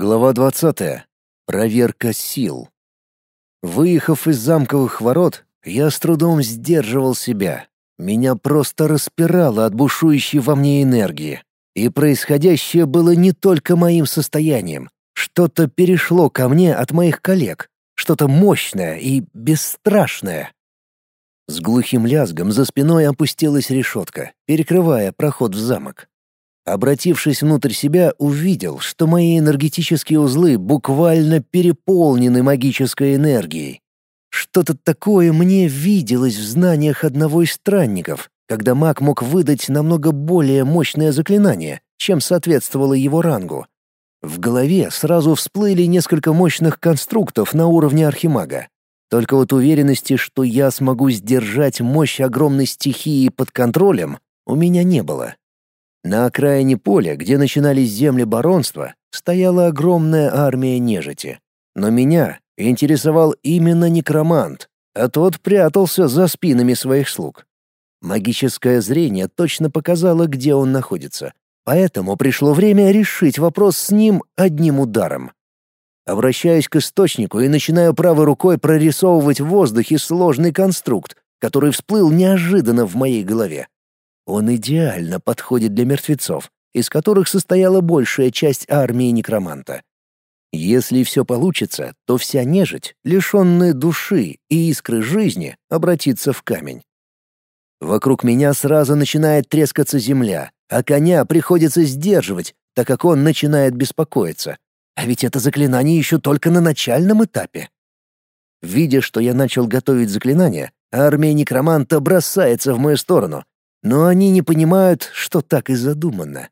Глава 20. Проверка сил. Выехав из замковых ворот, я с трудом сдерживал себя. Меня просто распирало от бушующей во мне энергии. И происходящее было не только моим состоянием. Что-то перешло ко мне от моих коллег. Что-то мощное и бесстрашное. С глухим лязгом за спиной опустилась решетка, перекрывая проход в замок. Обратившись внутрь себя, увидел, что мои энергетические узлы буквально переполнены магической энергией. Что-то такое мне виделось в знаниях одного из странников, когда маг мог выдать намного более мощное заклинание, чем соответствовало его рангу. В голове сразу всплыли несколько мощных конструктов на уровне архимага. Только вот уверенности, что я смогу сдержать мощь огромной стихии под контролем, у меня не было. На окраине поля, где начинались земли баронства, стояла огромная армия нежити. Но меня интересовал именно некромант, а тот прятался за спинами своих слуг. Магическое зрение точно показало, где он находится, поэтому пришло время решить вопрос с ним одним ударом. Обращаюсь к источнику и начинаю правой рукой прорисовывать в воздухе сложный конструкт, который всплыл неожиданно в моей голове. Он идеально подходит для мертвецов, из которых состояла большая часть армии некроманта. Если все получится, то вся нежить, лишенная души и искры жизни, обратится в камень. Вокруг меня сразу начинает трескаться земля, а коня приходится сдерживать, так как он начинает беспокоиться. А ведь это заклинание еще только на начальном этапе. Видя, что я начал готовить заклинание, армия некроманта бросается в мою сторону, но они не понимают, что так и задумано.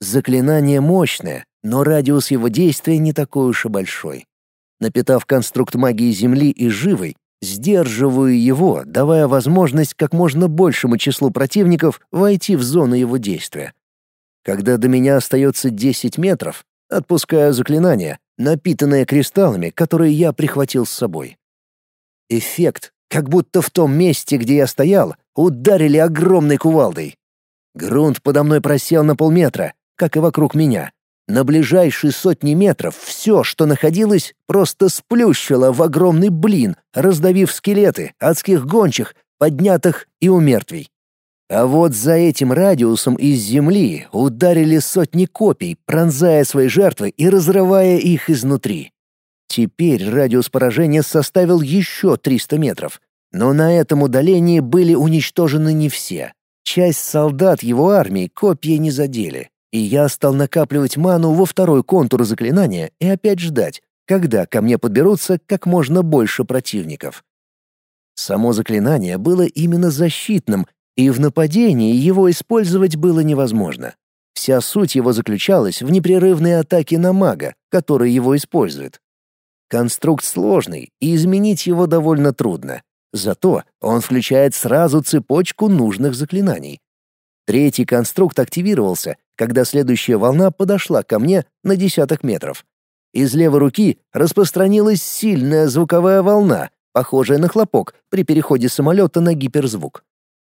Заклинание мощное, но радиус его действия не такой уж и большой. Напитав конструкт магии Земли и живой, сдерживаю его, давая возможность как можно большему числу противников войти в зону его действия. Когда до меня остается 10 метров, отпускаю заклинание, напитанное кристаллами, которые я прихватил с собой. Эффект как будто в том месте, где я стоял, ударили огромной кувалдой. Грунт подо мной просел на полметра, как и вокруг меня. На ближайшие сотни метров все, что находилось, просто сплющило в огромный блин, раздавив скелеты, адских гончих, поднятых и умертвий. А вот за этим радиусом из земли ударили сотни копий, пронзая свои жертвы и разрывая их изнутри. Теперь радиус поражения составил еще 300 метров. Но на этом удалении были уничтожены не все. Часть солдат его армии копья не задели. И я стал накапливать ману во второй контур заклинания и опять ждать, когда ко мне подберутся как можно больше противников. Само заклинание было именно защитным, и в нападении его использовать было невозможно. Вся суть его заключалась в непрерывной атаке на мага, который его использует. Конструкт сложный, и изменить его довольно трудно. Зато он включает сразу цепочку нужных заклинаний. Третий конструкт активировался, когда следующая волна подошла ко мне на десяток метров. Из левой руки распространилась сильная звуковая волна, похожая на хлопок при переходе самолета на гиперзвук.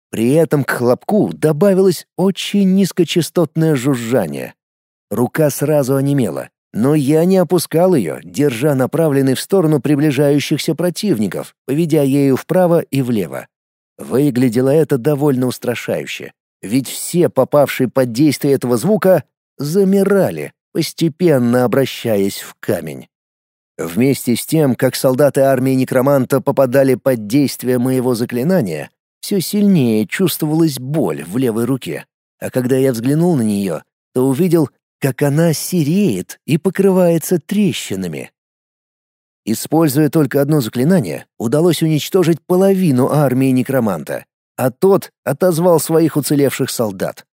При этом к хлопку добавилось очень низкочастотное жужжание. Рука сразу онемела, но я не опускал ее, держа направленный в сторону приближающихся противников, поведя ею вправо и влево. Выглядело это довольно устрашающе, ведь все, попавшие под действие этого звука, замирали, постепенно обращаясь в камень. Вместе с тем, как солдаты армии некроманта попадали под действие моего заклинания, все сильнее чувствовалась боль в левой руке. А когда я взглянул на нее, то увидел как она сереет и покрывается трещинами. Используя только одно заклинание, удалось уничтожить половину армии некроманта, а тот отозвал своих уцелевших солдат.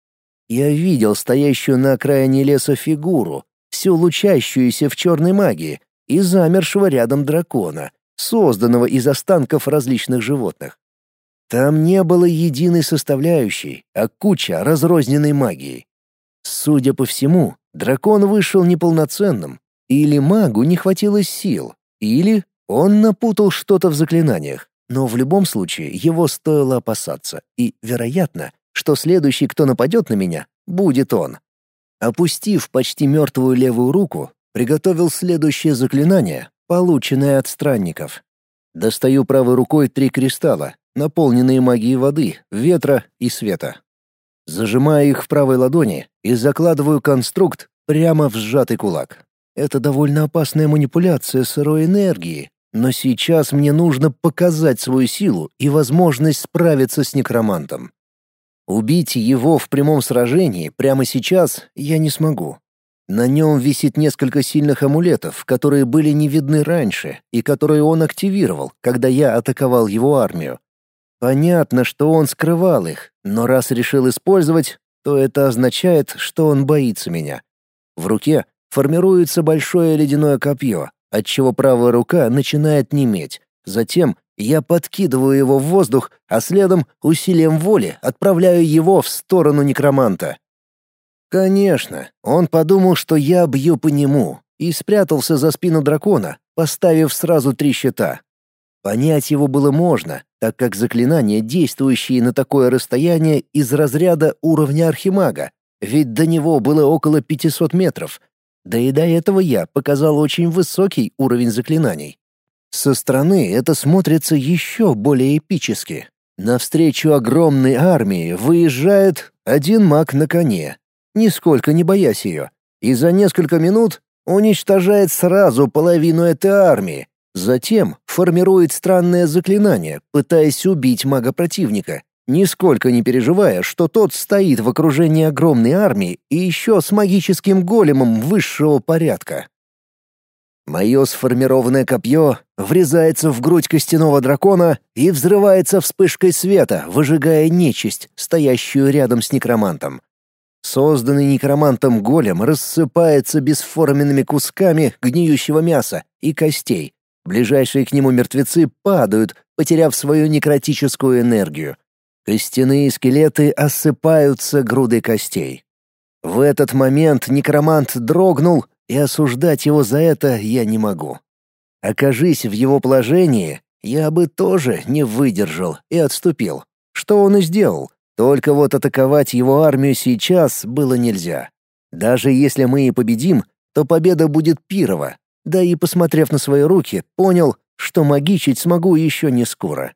Я видел стоящую на окраине леса фигуру, всю лучащуюся в черной магии, и замершего рядом дракона, созданного из останков различных животных. Там не было единой составляющей, а куча разрозненной магии. Судя по всему, дракон вышел неполноценным. Или магу не хватило сил, или он напутал что-то в заклинаниях. Но в любом случае его стоило опасаться, и, вероятно, что следующий, кто нападет на меня, будет он. Опустив почти мертвую левую руку, приготовил следующее заклинание, полученное от странников. Достаю правой рукой три кристалла, наполненные магией воды, ветра и света. Зажимаю их в правой ладони и закладываю конструкт прямо в сжатый кулак. Это довольно опасная манипуляция сырой энергии, но сейчас мне нужно показать свою силу и возможность справиться с некромантом. Убить его в прямом сражении прямо сейчас я не смогу. На нем висит несколько сильных амулетов, которые были не видны раньше и которые он активировал, когда я атаковал его армию. Понятно, что он скрывал их, но раз решил использовать, то это означает, что он боится меня. В руке формируется большое ледяное копье, отчего правая рука начинает неметь. Затем я подкидываю его в воздух, а следом усилием воли отправляю его в сторону некроманта. Конечно, он подумал, что я бью по нему, и спрятался за спину дракона, поставив сразу три щита. Понять его было можно, так как заклинания, действующие на такое расстояние из разряда уровня архимага, ведь до него было около 500 метров — да и до этого я показал очень высокий уровень заклинаний. Со стороны это смотрится еще более эпически. Навстречу огромной армии выезжает один маг на коне, нисколько не боясь ее, и за несколько минут уничтожает сразу половину этой армии, затем формирует странное заклинание, пытаясь убить мага противника, нисколько не переживая, что тот стоит в окружении огромной армии и еще с магическим големом высшего порядка. Мое сформированное копье врезается в грудь костяного дракона и взрывается вспышкой света, выжигая нечисть, стоящую рядом с некромантом. Созданный некромантом голем рассыпается бесформенными кусками гниющего мяса и костей. Ближайшие к нему мертвецы падают, потеряв свою некротическую энергию. Костяные скелеты осыпаются грудой костей. В этот момент некромант дрогнул, и осуждать его за это я не могу. Окажись в его положении, я бы тоже не выдержал и отступил. Что он и сделал. Только вот атаковать его армию сейчас было нельзя. Даже если мы и победим, то победа будет пирова. Да и посмотрев на свои руки, понял, что магичить смогу еще не скоро.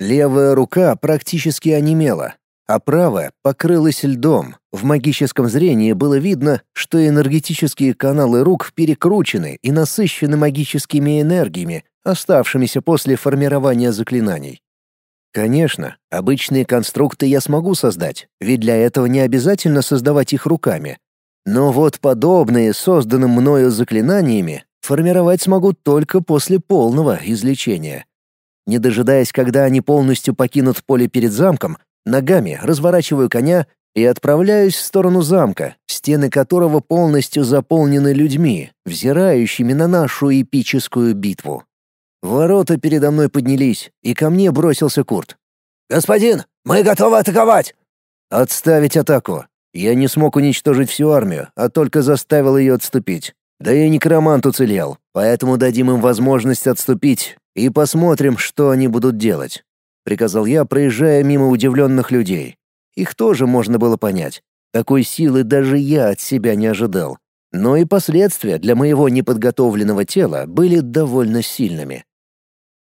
Левая рука практически онемела, а правая покрылась льдом. В магическом зрении было видно, что энергетические каналы рук перекручены и насыщены магическими энергиями, оставшимися после формирования заклинаний. Конечно, обычные конструкты я смогу создать, ведь для этого не обязательно создавать их руками. Но вот подобные, созданным мною заклинаниями, формировать смогу только после полного излечения. Не дожидаясь, когда они полностью покинут поле перед замком, ногами разворачиваю коня и отправляюсь в сторону замка, стены которого полностью заполнены людьми, взирающими на нашу эпическую битву. Ворота передо мной поднялись, и ко мне бросился Курт. «Господин, мы готовы атаковать!» «Отставить атаку. Я не смог уничтожить всю армию, а только заставил ее отступить. Да и некромант уцелел, поэтому дадим им возможность отступить и посмотрим, что они будут делать», — приказал я, проезжая мимо удивленных людей. Их тоже можно было понять. Такой силы даже я от себя не ожидал. Но и последствия для моего неподготовленного тела были довольно сильными.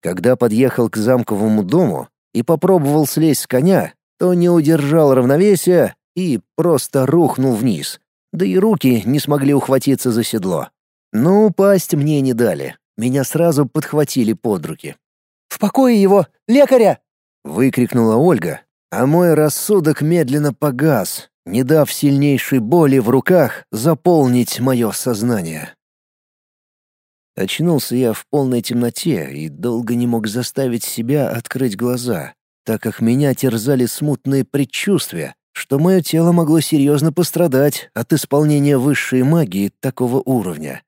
Когда подъехал к замковому дому и попробовал слезть с коня, то не удержал равновесия и просто рухнул вниз. Да и руки не смогли ухватиться за седло. Но упасть мне не дали. Меня сразу подхватили под руки. «В покое его! Лекаря!» — выкрикнула Ольга, а мой рассудок медленно погас, не дав сильнейшей боли в руках заполнить мое сознание. Очнулся я в полной темноте и долго не мог заставить себя открыть глаза, так как меня терзали смутные предчувствия, что мое тело могло серьезно пострадать от исполнения высшей магии такого уровня.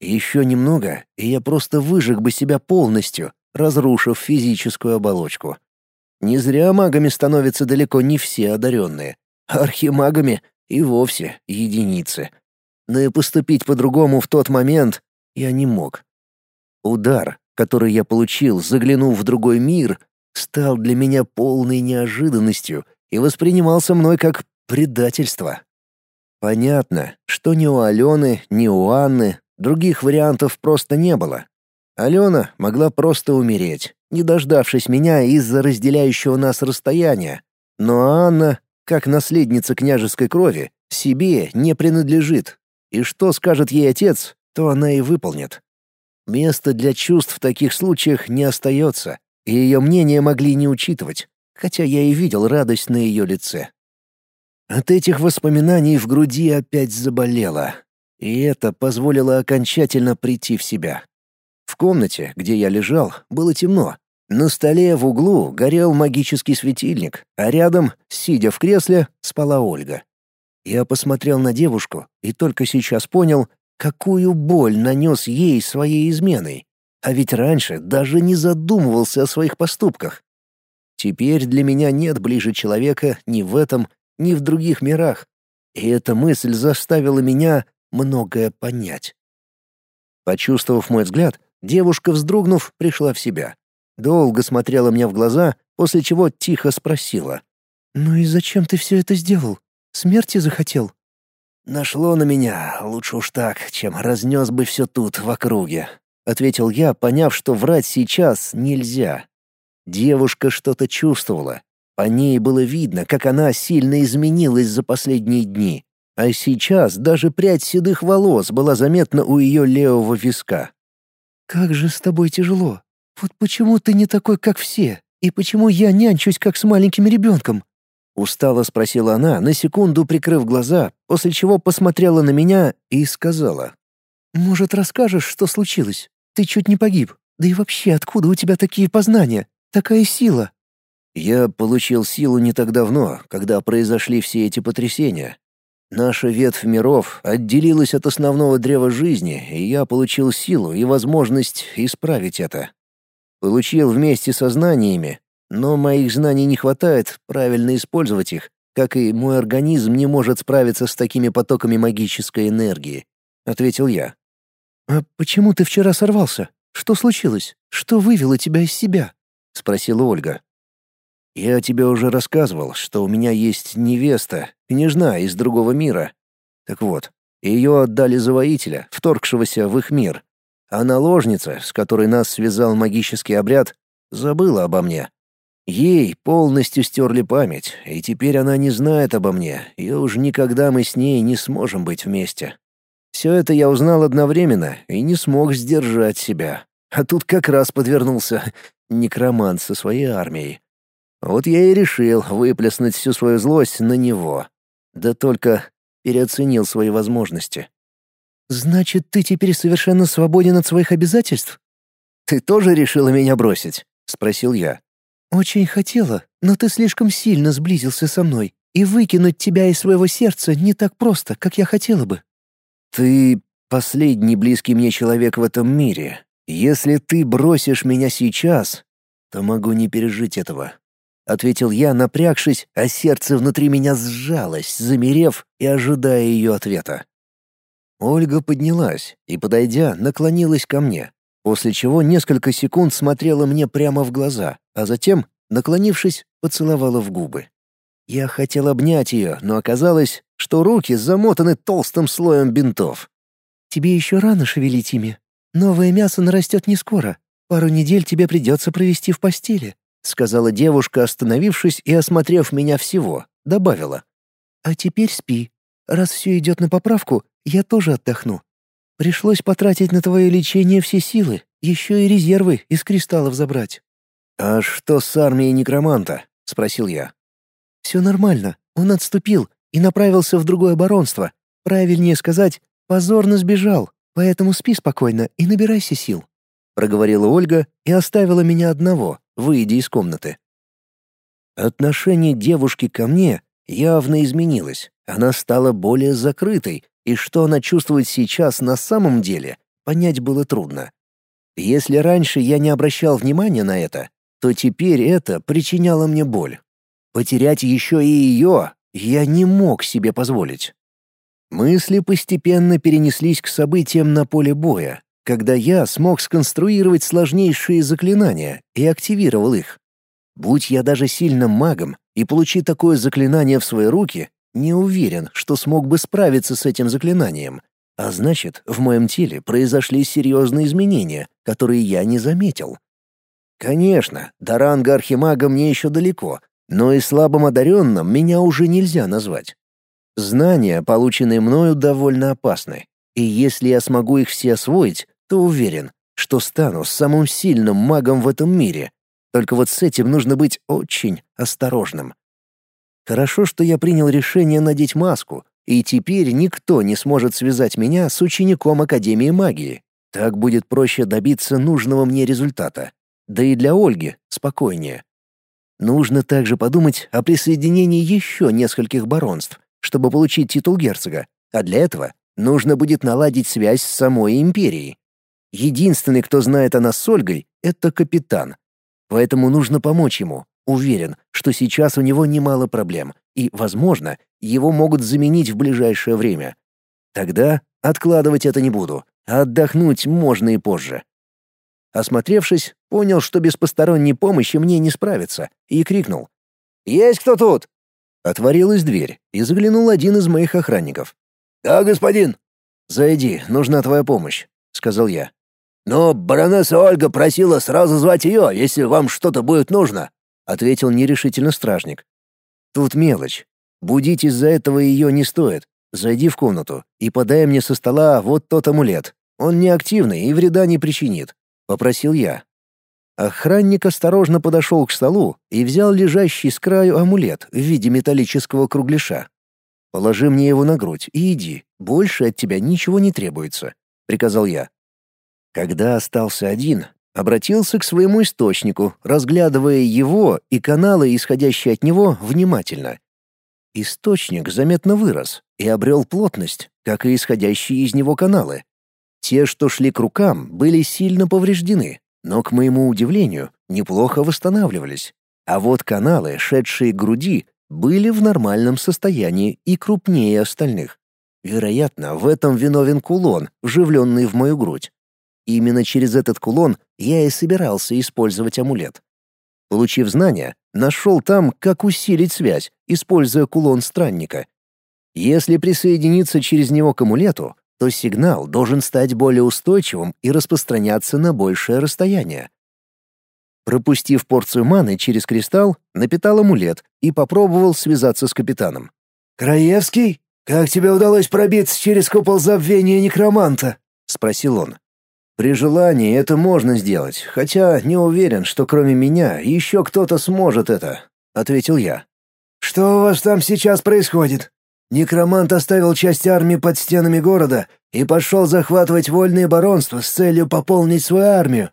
Еще немного, и я просто выжег бы себя полностью, разрушив физическую оболочку. Не зря магами становятся далеко не все одаренные. Архимагами и вовсе единицы. Но и поступить по-другому в тот момент я не мог. Удар, который я получил, заглянув в другой мир, стал для меня полной неожиданностью и воспринимался мной как предательство. Понятно, что ни у Алены, ни у Анны других вариантов просто не было. Алена могла просто умереть, не дождавшись меня из-за разделяющего нас расстояния. Но Анна, как наследница княжеской крови, себе не принадлежит. И что скажет ей отец, то она и выполнит. Места для чувств в таких случаях не остается, и ее мнение могли не учитывать, хотя я и видел радость на ее лице. От этих воспоминаний в груди опять заболело, и это позволило окончательно прийти в себя. В комнате, где я лежал, было темно. На столе в углу горел магический светильник, а рядом, сидя в кресле, спала Ольга. Я посмотрел на девушку и только сейчас понял, какую боль нанес ей своей изменой. А ведь раньше даже не задумывался о своих поступках. Теперь для меня нет ближе человека ни в этом, ни в других мирах. И эта мысль заставила меня многое понять. Почувствовав мой взгляд, девушка, вздрогнув, пришла в себя. Долго смотрела мне в глаза, после чего тихо спросила. «Ну и зачем ты все это сделал? Смерти захотел?» «Нашло на меня, лучше уж так, чем разнес бы все тут, в округе», — ответил я, поняв, что врать сейчас нельзя. Девушка что-то чувствовала. По ней было видно, как она сильно изменилась за последние дни. А сейчас даже прядь седых волос была заметна у ее левого виска. «Как же с тобой тяжело. Вот почему ты не такой, как все? И почему я нянчусь, как с маленьким ребенком?» Устало спросила она, на секунду прикрыв глаза, после чего посмотрела на меня и сказала. «Может, расскажешь, что случилось? Ты чуть не погиб. Да и вообще, откуда у тебя такие познания? Такая сила?» «Я получил силу не так давно, когда произошли все эти потрясения. Наша ветвь миров отделилась от основного древа жизни, и я получил силу и возможность исправить это. Получил вместе со знаниями, но моих знаний не хватает правильно использовать их, как и мой организм не может справиться с такими потоками магической энергии», — ответил я. «А почему ты вчера сорвался? Что случилось? Что вывело тебя из себя?» — спросила Ольга. «Я тебе уже рассказывал, что у меня есть невеста, княжна из другого мира. Так вот, ее отдали за воителя, вторгшегося в их мир. А наложница, с которой нас связал магический обряд, забыла обо мне. Ей полностью стерли память, и теперь она не знает обо мне, и уж никогда мы с ней не сможем быть вместе. Все это я узнал одновременно и не смог сдержать себя. А тут как раз подвернулся некромант со своей армией. Вот я и решил выплеснуть всю свою злость на него. Да только переоценил свои возможности. «Значит, ты теперь совершенно свободен от своих обязательств?» «Ты тоже решила меня бросить?» — спросил я. «Очень хотела, но ты слишком сильно сблизился со мной, и выкинуть тебя из своего сердца не так просто, как я хотела бы». «Ты последний близкий мне человек в этом мире. Если ты бросишь меня сейчас, то могу не пережить этого», — ответил я, напрягшись, а сердце внутри меня сжалось, замерев и ожидая ее ответа. Ольга поднялась и, подойдя, наклонилась ко мне, после чего несколько секунд смотрела мне прямо в глаза, а затем, наклонившись, поцеловала в губы. Я хотел обнять ее, но оказалось, что руки замотаны толстым слоем бинтов. «Тебе еще рано шевелить ими. Новое мясо нарастет не скоро. Пару недель тебе придется провести в постели», — сказала девушка, остановившись и осмотрев меня всего, добавила. «А теперь спи. Раз все идет на поправку, я тоже отдохну. Пришлось потратить на твое лечение все силы, еще и резервы из кристаллов забрать». «А что с армией некроманта?» — спросил я. «Все нормально. Он отступил и направился в другое баронство. Правильнее сказать, позорно сбежал, поэтому спи спокойно и набирайся сил», — проговорила Ольга и оставила меня одного, выйдя из комнаты. Отношение девушки ко мне явно изменилось. Она стала более закрытой, и что она чувствует сейчас на самом деле, понять было трудно. Если раньше я не обращал внимания на это, то теперь это причиняло мне боль. Потерять еще и ее я не мог себе позволить. Мысли постепенно перенеслись к событиям на поле боя, когда я смог сконструировать сложнейшие заклинания и активировал их. Будь я даже сильным магом и получи такое заклинание в свои руки, не уверен, что смог бы справиться с этим заклинанием. А значит, в моем теле произошли серьезные изменения, которые я не заметил. Конечно, до ранга архимага мне еще далеко, но и слабым одаренным меня уже нельзя назвать. Знания, полученные мною, довольно опасны, и если я смогу их все освоить, то уверен, что стану самым сильным магом в этом мире. Только вот с этим нужно быть очень осторожным. Хорошо, что я принял решение надеть маску, и теперь никто не сможет связать меня с учеником Академии магии. Так будет проще добиться нужного мне результата. Да и для Ольги спокойнее. Нужно также подумать о присоединении еще нескольких баронств, чтобы получить титул герцога, а для этого нужно будет наладить связь с самой империей. Единственный, кто знает о нас с Ольгой, это капитан. Поэтому нужно помочь ему. Уверен, что сейчас у него немало проблем, и, возможно, его могут заменить в ближайшее время. Тогда откладывать это не буду, а отдохнуть можно и позже. Осмотревшись, понял, что без посторонней помощи мне не справиться, и крикнул. «Есть кто тут?» Отворилась дверь, и заглянул один из моих охранников. «Да, господин». «Зайди, нужна твоя помощь», — сказал я. «Но баронесса Ольга просила сразу звать ее, если вам что-то будет нужно», — ответил нерешительно стражник. «Тут мелочь. Будить из-за этого ее не стоит. Зайди в комнату и подай мне со стола вот тот амулет. Он неактивный и вреда не причинит», — попросил я. Охранник осторожно подошел к столу и взял лежащий с краю амулет в виде металлического кругляша. «Положи мне его на грудь и иди. Больше от тебя ничего не требуется», — приказал я. Когда остался один, обратился к своему источнику, разглядывая его и каналы, исходящие от него, внимательно. Источник заметно вырос и обрел плотность, как и исходящие из него каналы. Те, что шли к рукам, были сильно повреждены, но, к моему удивлению, неплохо восстанавливались. А вот каналы, шедшие к груди, были в нормальном состоянии и крупнее остальных. Вероятно, в этом виновен кулон, вживленный в мою грудь. Именно через этот кулон я и собирался использовать амулет. Получив знания, нашел там, как усилить связь, используя кулон странника. Если присоединиться через него к амулету, то сигнал должен стать более устойчивым и распространяться на большее расстояние. Пропустив порцию маны через кристалл, напитал амулет и попробовал связаться с капитаном. «Краевский, как тебе удалось пробиться через купол забвения некроманта?» — спросил он. При желании это можно сделать, хотя не уверен, что кроме меня еще кто-то сможет это, ответил я. Что у вас там сейчас происходит? Некромант оставил часть армии под стенами города и пошел захватывать вольные баронства с целью пополнить свою армию.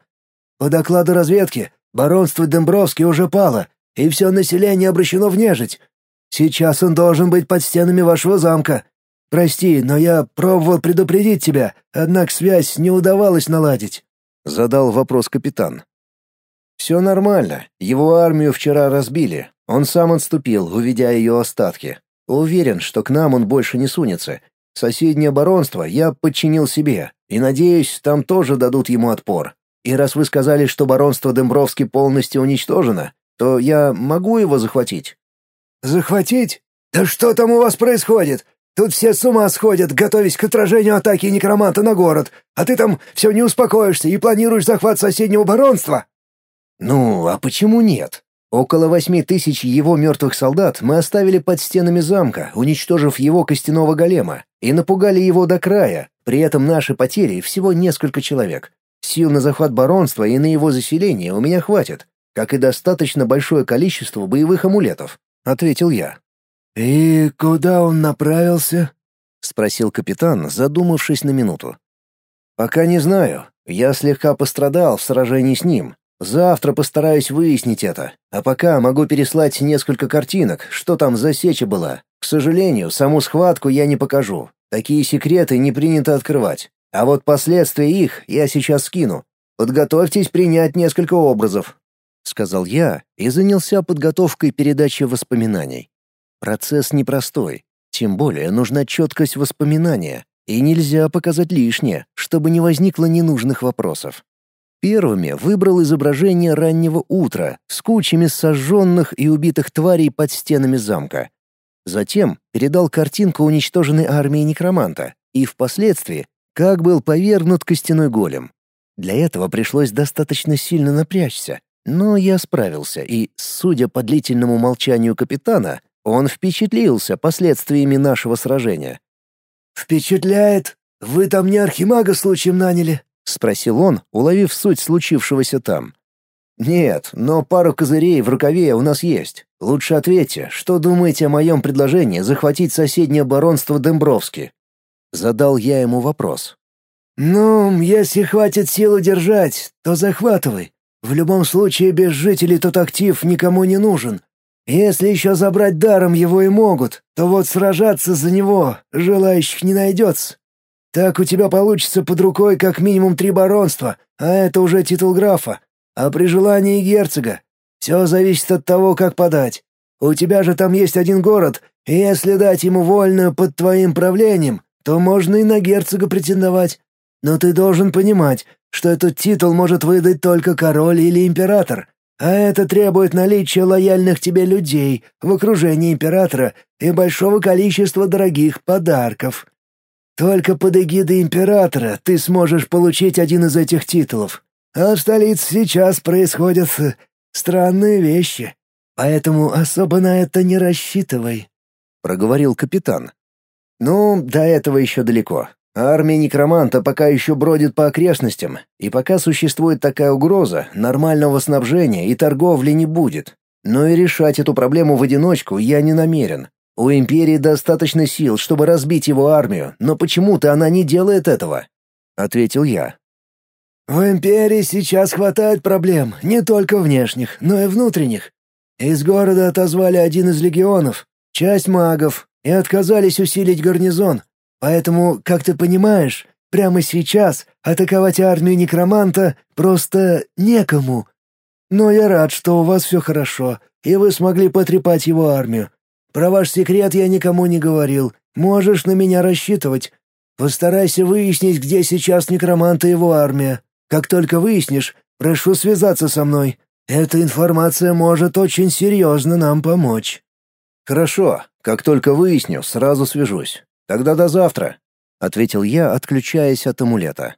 По докладу разведки, баронство Дембровский уже пало, и все население обращено в нежить. Сейчас он должен быть под стенами вашего замка, Прости, но я пробовал предупредить тебя, однако связь не удавалось наладить», — задал вопрос капитан. «Все нормально. Его армию вчера разбили. Он сам отступил, увидя ее остатки. Уверен, что к нам он больше не сунется. Соседнее баронство я подчинил себе, и, надеюсь, там тоже дадут ему отпор. И раз вы сказали, что баронство Дембровский полностью уничтожено, то я могу его захватить». «Захватить? Да что там у вас происходит? Тут все с ума сходят, готовясь к отражению атаки некроманта на город, а ты там все не успокоишься и планируешь захват соседнего баронства?» «Ну, а почему нет? Около восьми тысяч его мертвых солдат мы оставили под стенами замка, уничтожив его костяного голема, и напугали его до края, при этом наши потери всего несколько человек. Сил на захват баронства и на его заселение у меня хватит, как и достаточно большое количество боевых амулетов», — ответил я. «И куда он направился?» — спросил капитан, задумавшись на минуту. «Пока не знаю. Я слегка пострадал в сражении с ним. Завтра постараюсь выяснить это. А пока могу переслать несколько картинок, что там за сеча была. К сожалению, саму схватку я не покажу. Такие секреты не принято открывать. А вот последствия их я сейчас скину. Подготовьтесь принять несколько образов», — сказал я и занялся подготовкой передачи воспоминаний. Процесс непростой, тем более нужна четкость воспоминания, и нельзя показать лишнее, чтобы не возникло ненужных вопросов. Первыми выбрал изображение раннего утра с кучами сожженных и убитых тварей под стенами замка. Затем передал картинку уничтоженной армии некроманта и впоследствии, как был повергнут костяной голем. Для этого пришлось достаточно сильно напрячься, но я справился, и, судя по длительному молчанию капитана, он впечатлился последствиями нашего сражения. «Впечатляет? Вы там не архимага случаем наняли?» — спросил он, уловив суть случившегося там. «Нет, но пару козырей в рукаве у нас есть. Лучше ответьте, что думаете о моем предложении захватить соседнее баронство Дембровски?» Задал я ему вопрос. «Ну, если хватит сил удержать, то захватывай. В любом случае, без жителей тот актив никому не нужен. Если еще забрать даром его и могут, то вот сражаться за него желающих не найдется. Так у тебя получится под рукой как минимум три баронства, а это уже титул графа а при желании герцога. Все зависит от того, как подать. У тебя же там есть один город, и если дать ему вольную под твоим правлением, то можно и на герцога претендовать. Но ты должен понимать, что этот титул может выдать только король или император, а это требует наличия лояльных тебе людей в окружении императора и большого количества дорогих подарков. Только под эгидой императора ты сможешь получить один из этих титулов. А в столице сейчас происходят э, странные вещи, поэтому особо на это не рассчитывай», — проговорил капитан. «Ну, до этого еще далеко. Армия некроманта пока еще бродит по окрестностям, и пока существует такая угроза, нормального снабжения и торговли не будет. Но и решать эту проблему в одиночку я не намерен. У Империи достаточно сил, чтобы разбить его армию, но почему-то она не делает этого», — ответил я. В империи сейчас хватает проблем, не только внешних, но и внутренних. Из города отозвали один из легионов, часть магов, и отказались усилить гарнизон. Поэтому, как ты понимаешь, прямо сейчас атаковать армию некроманта просто некому. Но я рад, что у вас все хорошо, и вы смогли потрепать его армию. Про ваш секрет я никому не говорил, можешь на меня рассчитывать. Постарайся выяснить, где сейчас некромант и его армия. Как только выяснишь, прошу связаться со мной. Эта информация может очень серьезно нам помочь». «Хорошо. Как только выясню, сразу свяжусь. Тогда до завтра», — ответил я, отключаясь от амулета.